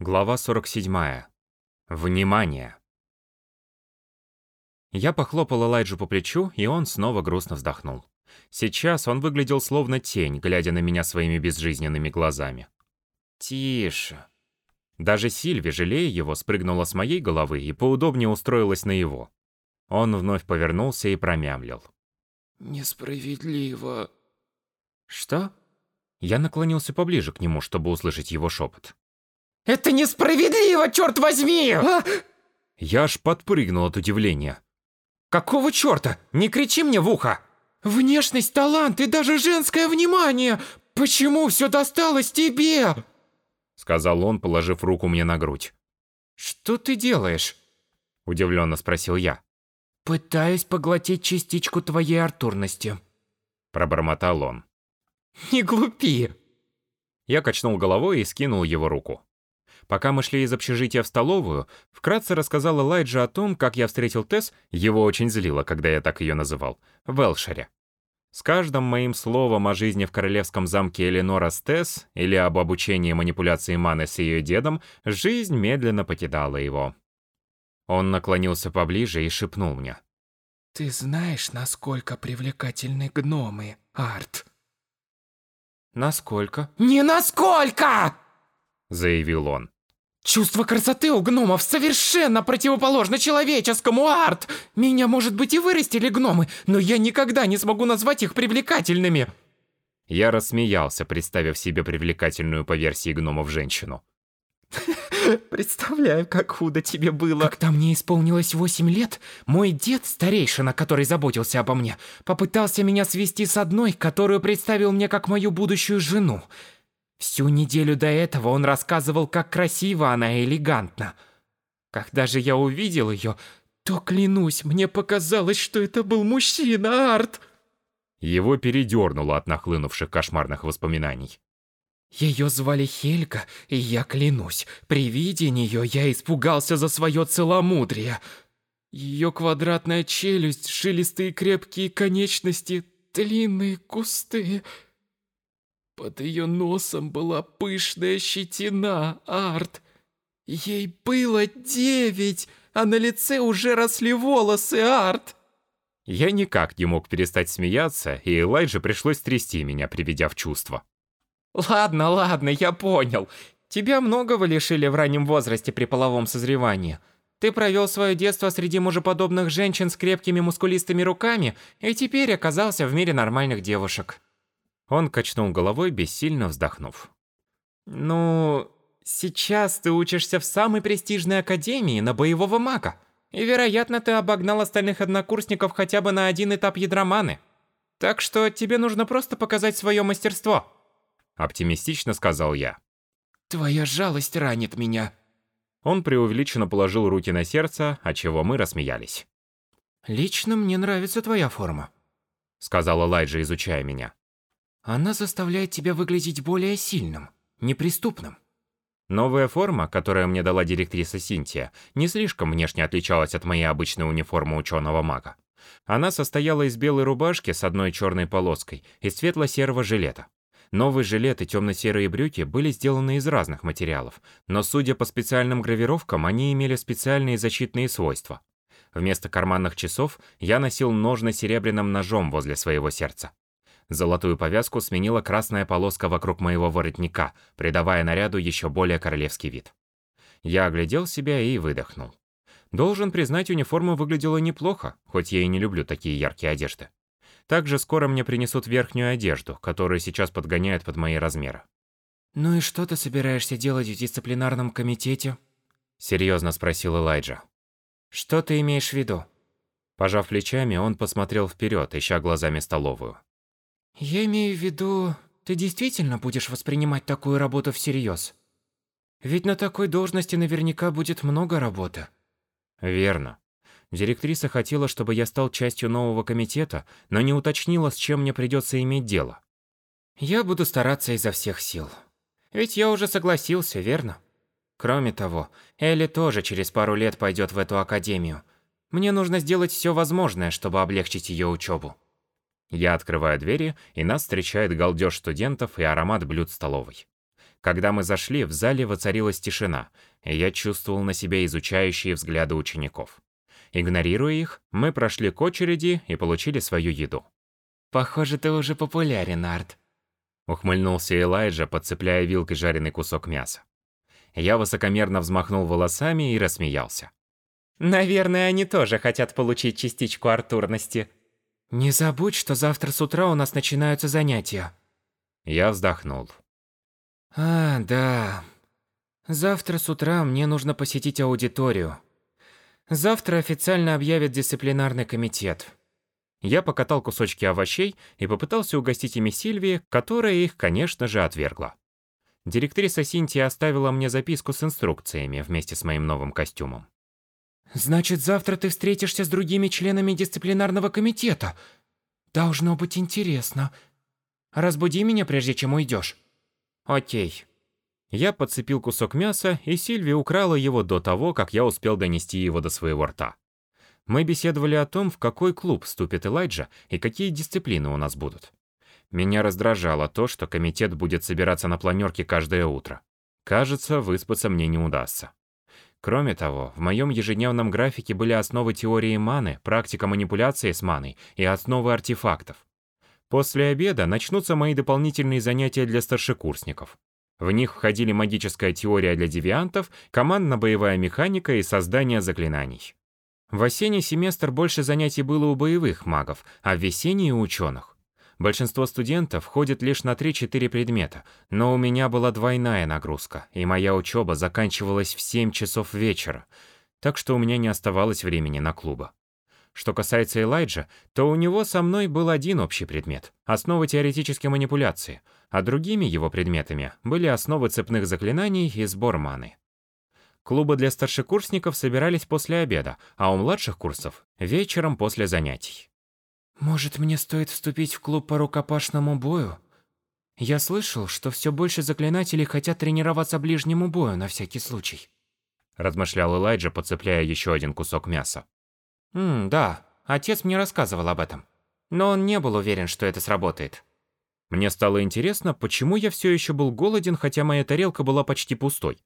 Глава 47. Внимание! Я похлопал Элайджу по плечу, и он снова грустно вздохнул. Сейчас он выглядел словно тень, глядя на меня своими безжизненными глазами. «Тише». Даже Сильви, жалея его, спрыгнула с моей головы и поудобнее устроилась на его. Он вновь повернулся и промямлил. «Несправедливо». «Что?» Я наклонился поближе к нему, чтобы услышать его шепот. «Это несправедливо, черт возьми!» а? Я аж подпрыгнул от удивления. «Какого черта? Не кричи мне в ухо!» «Внешность, талант и даже женское внимание! Почему все досталось тебе?» Сказал он, положив руку мне на грудь. «Что ты делаешь?» Удивленно спросил я. «Пытаюсь поглотить частичку твоей артурности», пробормотал он. «Не глупи!» Я качнул головой и скинул его руку. Пока мы шли из общежития в столовую, вкратце рассказал Элайджа о том, как я встретил Тесс, его очень злило, когда я так ее называл, в Элшере. С каждым моим словом о жизни в королевском замке Эленора с Тесс или об обучении манипуляции Маны с ее дедом, жизнь медленно покидала его. Он наклонился поближе и шепнул мне. «Ты знаешь, насколько привлекательны гномы, Арт?» «Насколько?» «Не насколько!» заявил он. Чувство красоты у гномов совершенно противоположно человеческому, Арт! Меня, может быть, и вырастили гномы, но я никогда не смогу назвать их привлекательными!» Я рассмеялся, представив себе привлекательную по версии гномов женщину. Представляю, как худо тебе было. Когда мне исполнилось восемь лет, мой дед, старейшина, который заботился обо мне, попытался меня свести с одной, которую представил мне как мою будущую жену. Всю неделю до этого он рассказывал, как красиво она и элегантна. Когда же я увидел ее, то, клянусь, мне показалось, что это был мужчина, Арт. Его передернуло от нахлынувших кошмарных воспоминаний. Ее звали Хельга, и я клянусь, при виде нее я испугался за свое целомудрие. Ее квадратная челюсть, жилистые крепкие конечности, длинные, густые... Под ее носом была пышная щетина, Арт. Ей было девять, а на лице уже росли волосы, Арт. Я никак не мог перестать смеяться, и Элайджа пришлось трясти меня, приведя в чувство. Ладно, ладно, я понял. Тебя многого лишили в раннем возрасте при половом созревании. Ты провел свое детство среди мужеподобных женщин с крепкими мускулистыми руками и теперь оказался в мире нормальных девушек. Он качнул головой, бессильно вздохнув. «Ну, сейчас ты учишься в самой престижной академии на боевого мага. И, вероятно, ты обогнал остальных однокурсников хотя бы на один этап ядроманы. Так что тебе нужно просто показать свое мастерство». Оптимистично сказал я. «Твоя жалость ранит меня». Он преувеличенно положил руки на сердце, от чего мы рассмеялись. «Лично мне нравится твоя форма», — сказала Лайджа, изучая меня. Она заставляет тебя выглядеть более сильным, неприступным. Новая форма, которую мне дала директриса Синтия, не слишком внешне отличалась от моей обычной униформы ученого мага. Она состояла из белой рубашки с одной черной полоской и светло-серого жилета. Новый жилет и темно-серые брюки были сделаны из разных материалов, но судя по специальным гравировкам, они имели специальные защитные свойства. Вместо карманных часов я носил ножны серебряным ножом возле своего сердца. Золотую повязку сменила красная полоска вокруг моего воротника, придавая наряду еще более королевский вид. Я оглядел себя и выдохнул. Должен признать, униформа выглядела неплохо, хоть я и не люблю такие яркие одежды. Также скоро мне принесут верхнюю одежду, которую сейчас подгоняют под мои размеры. «Ну и что ты собираешься делать в дисциплинарном комитете?» Серьезно спросил Элайджа. «Что ты имеешь в виду?» Пожав плечами, он посмотрел вперед, ища глазами столовую. Я имею в виду, ты действительно будешь воспринимать такую работу всерьез? Ведь на такой должности наверняка будет много работы. Верно. Директриса хотела, чтобы я стал частью нового комитета, но не уточнила, с чем мне придется иметь дело. Я буду стараться изо всех сил. Ведь я уже согласился, верно? Кроме того, Элли тоже через пару лет пойдет в эту академию. Мне нужно сделать все возможное, чтобы облегчить ее учебу. Я открываю двери, и нас встречает галдеж студентов и аромат блюд столовой. Когда мы зашли, в зале воцарилась тишина, и я чувствовал на себе изучающие взгляды учеников. Игнорируя их, мы прошли к очереди и получили свою еду. «Похоже, ты уже популярен, Арт», — ухмыльнулся Элайджа, подцепляя вилкой жареный кусок мяса. Я высокомерно взмахнул волосами и рассмеялся. «Наверное, они тоже хотят получить частичку артурности». «Не забудь, что завтра с утра у нас начинаются занятия». Я вздохнул. «А, да. Завтра с утра мне нужно посетить аудиторию. Завтра официально объявят дисциплинарный комитет». Я покатал кусочки овощей и попытался угостить ими Сильвии, которая их, конечно же, отвергла. Директриса Синтия оставила мне записку с инструкциями вместе с моим новым костюмом. «Значит, завтра ты встретишься с другими членами дисциплинарного комитета. Должно быть интересно. Разбуди меня, прежде чем уйдешь». Окей. Я подцепил кусок мяса, и Сильви украла его до того, как я успел донести его до своего рта. Мы беседовали о том, в какой клуб вступит Элайджа и какие дисциплины у нас будут. Меня раздражало то, что комитет будет собираться на планерке каждое утро. Кажется, выспаться мне не удастся. Кроме того, в моем ежедневном графике были основы теории маны, практика манипуляции с маной и основы артефактов. После обеда начнутся мои дополнительные занятия для старшекурсников. В них входили магическая теория для девиантов, командно-боевая механика и создание заклинаний. В осенний семестр больше занятий было у боевых магов, а в весенний — у ученых. Большинство студентов ходит лишь на 3-4 предмета, но у меня была двойная нагрузка, и моя учеба заканчивалась в 7 часов вечера, так что у меня не оставалось времени на клубы. Что касается Элайджа, то у него со мной был один общий предмет – основы теоретической манипуляции, а другими его предметами были основы цепных заклинаний и сбор маны. Клубы для старшекурсников собирались после обеда, а у младших курсов – вечером после занятий. «Может, мне стоит вступить в клуб по рукопашному бою? Я слышал, что все больше заклинателей хотят тренироваться ближнему бою на всякий случай», – размышлял Элайджа, подцепляя еще один кусок мяса. «Ммм, да, отец мне рассказывал об этом. Но он не был уверен, что это сработает». Мне стало интересно, почему я все еще был голоден, хотя моя тарелка была почти пустой.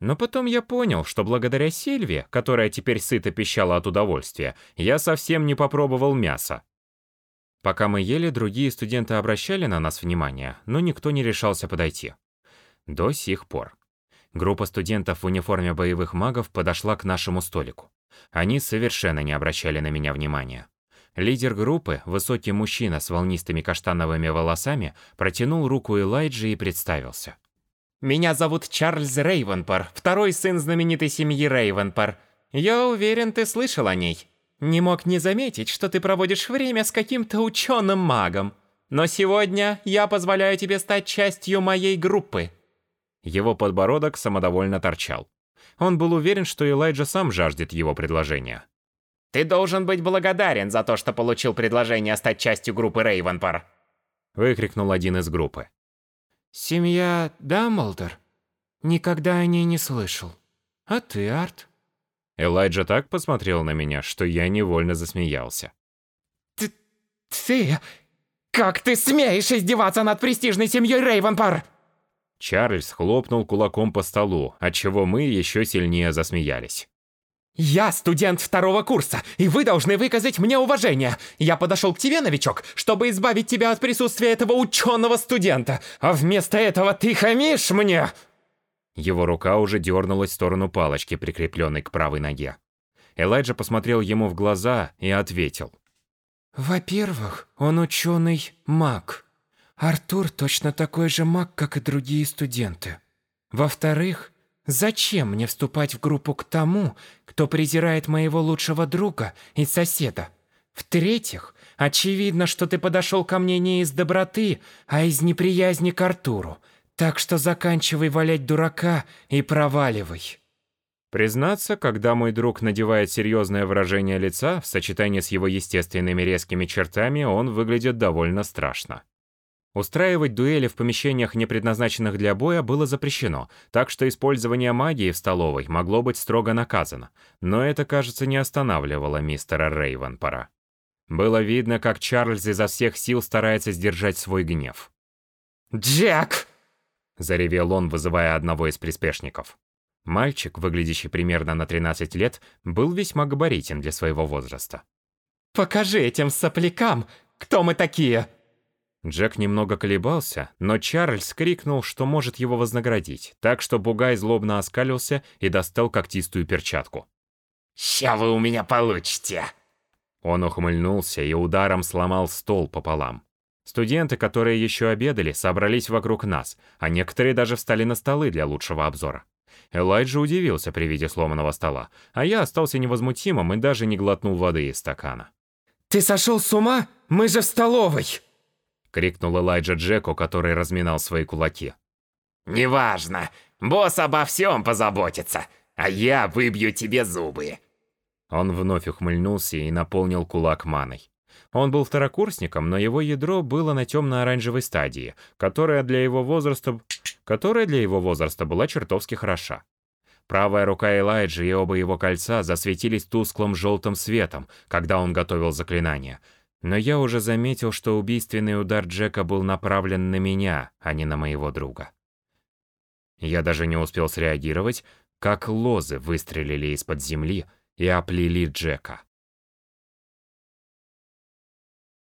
Но потом я понял, что благодаря Сильве, которая теперь сыто пищала от удовольствия, я совсем не попробовал мяса. Пока мы ели, другие студенты обращали на нас внимание, но никто не решался подойти. До сих пор. Группа студентов в униформе боевых магов подошла к нашему столику. Они совершенно не обращали на меня внимания. Лидер группы, высокий мужчина с волнистыми каштановыми волосами, протянул руку Элайджи и представился. «Меня зовут Чарльз Рейвенпар, второй сын знаменитой семьи Рейвенпар. Я уверен, ты слышал о ней. Не мог не заметить, что ты проводишь время с каким-то ученым-магом. Но сегодня я позволяю тебе стать частью моей группы». Его подбородок самодовольно торчал. Он был уверен, что Элайджа сам жаждет его предложения. «Ты должен быть благодарен за то, что получил предложение стать частью группы Рейвенпар!» Выкрикнул один из группы. «Семья Дамблдор? Никогда о ней не слышал. А ты, Арт?» Элайджа так посмотрел на меня, что я невольно засмеялся. «Ты... ты... Как ты смеешь издеваться над престижной семьей Рейвенпар?» Чарльз хлопнул кулаком по столу, отчего мы еще сильнее засмеялись. «Я студент второго курса, и вы должны выказать мне уважение. Я подошел к тебе, новичок, чтобы избавить тебя от присутствия этого ученого студента, а вместо этого ты хамишь мне!» Его рука уже дернулась в сторону палочки, прикрепленной к правой ноге. Элайджа посмотрел ему в глаза и ответил. «Во-первых, он ученый маг. Артур точно такой же маг, как и другие студенты. Во-вторых, зачем мне вступать в группу к тому, кто презирает моего лучшего друга и соседа? В-третьих, очевидно, что ты подошел ко мне не из доброты, а из неприязни к Артуру. Так что заканчивай валять дурака и проваливай. Признаться, когда мой друг надевает серьезное выражение лица, в сочетании с его естественными резкими чертами, он выглядит довольно страшно. Устраивать дуэли в помещениях, не предназначенных для боя, было запрещено, так что использование магии в столовой могло быть строго наказано. Но это, кажется, не останавливало мистера Рейвенпора. Было видно, как Чарльз изо всех сил старается сдержать свой гнев. «Джек!» Заревел он, вызывая одного из приспешников. Мальчик, выглядящий примерно на 13 лет, был весьма габаритен для своего возраста. «Покажи этим соплякам, кто мы такие!» Джек немного колебался, но Чарльз крикнул, что может его вознаградить, так что Бугай злобно оскалился и достал когтистую перчатку. «Ща вы у меня получите!» Он ухмыльнулся и ударом сломал стол пополам. Студенты, которые еще обедали, собрались вокруг нас, а некоторые даже встали на столы для лучшего обзора. Элайджа удивился при виде сломанного стола, а я остался невозмутимым и даже не глотнул воды из стакана. «Ты сошел с ума? Мы же в столовой!» крикнул Элайджа Джеку, который разминал свои кулаки. «Неважно, босс обо всем позаботится, а я выбью тебе зубы!» Он вновь ухмыльнулся и наполнил кулак маной. Он был второкурсником, но его ядро было на темно-оранжевой стадии, которая для его возраста, которая для его возраста была чертовски хороша. Правая рука Элайджи и оба его кольца засветились тусклым желтым светом, когда он готовил заклинание, но я уже заметил, что убийственный удар Джека был направлен на меня, а не на моего друга. Я даже не успел среагировать, как лозы выстрелили из-под земли и оплели Джека.